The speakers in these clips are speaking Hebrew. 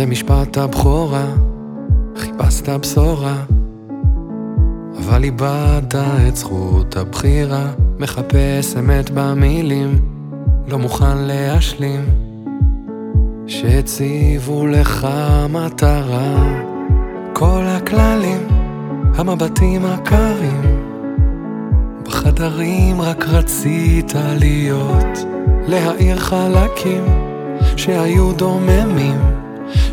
זה משפט הבכורה, חיפשת בשורה, אבל איבדת את זכות הבחירה, מחפש אמת במילים, לא מוכן להשלים, שהציבו לך מטרה, כל הכללים, המבטים הקרים, בחדרים רק רצית להיות, להאיר חלקים שהיו דוממים.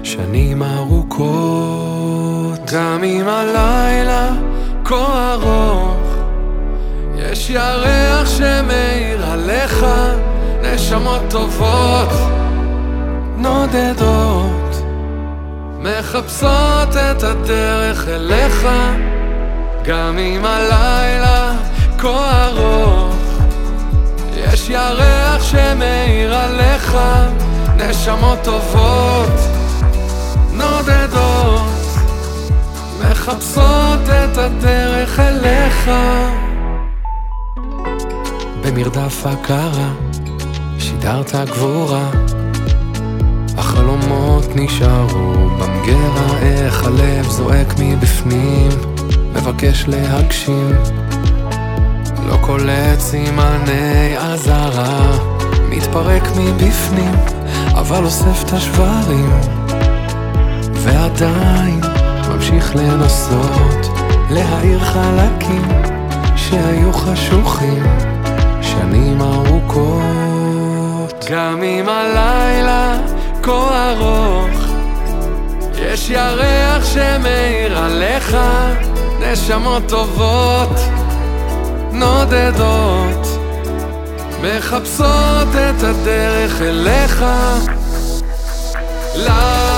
שנים ארוכות. גם אם הלילה כה ארוך, יש ירח שמאיר עליך, נשמות טובות, נודדות, מחפשות את הדרך אליך, גם אם הלילה כה ארוך, יש ירח שמאיר עליך, נשמות טובות, מחפשות את הדרך אליך. במרדף הקרה, שידרת גבורה, החלומות נשארו במגרה, איך הלב זועק מבפנים, מבקש להגשים. לא קולט סימני אזהרה, מתפרק מבפנים, אבל אוסף את השברים. ועדיין ממשיך לנסות להאיר חלקים שהיו חשוכים שנים ארוכות. גם אם הלילה כה ארוך, יש ירח שמאיר עליך, נשמות טובות, נודדות, מחפשות את הדרך אליך. לילה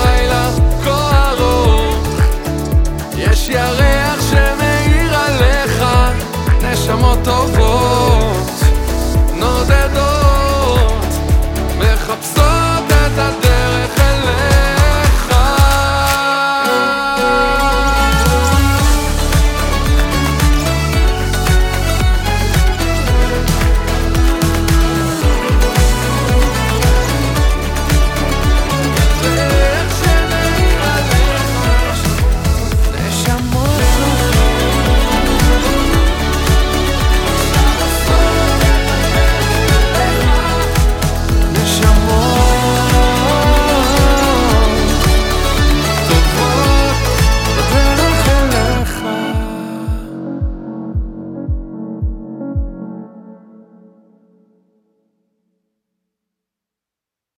נשמות טובות, נודדות, מחפשות את הדרך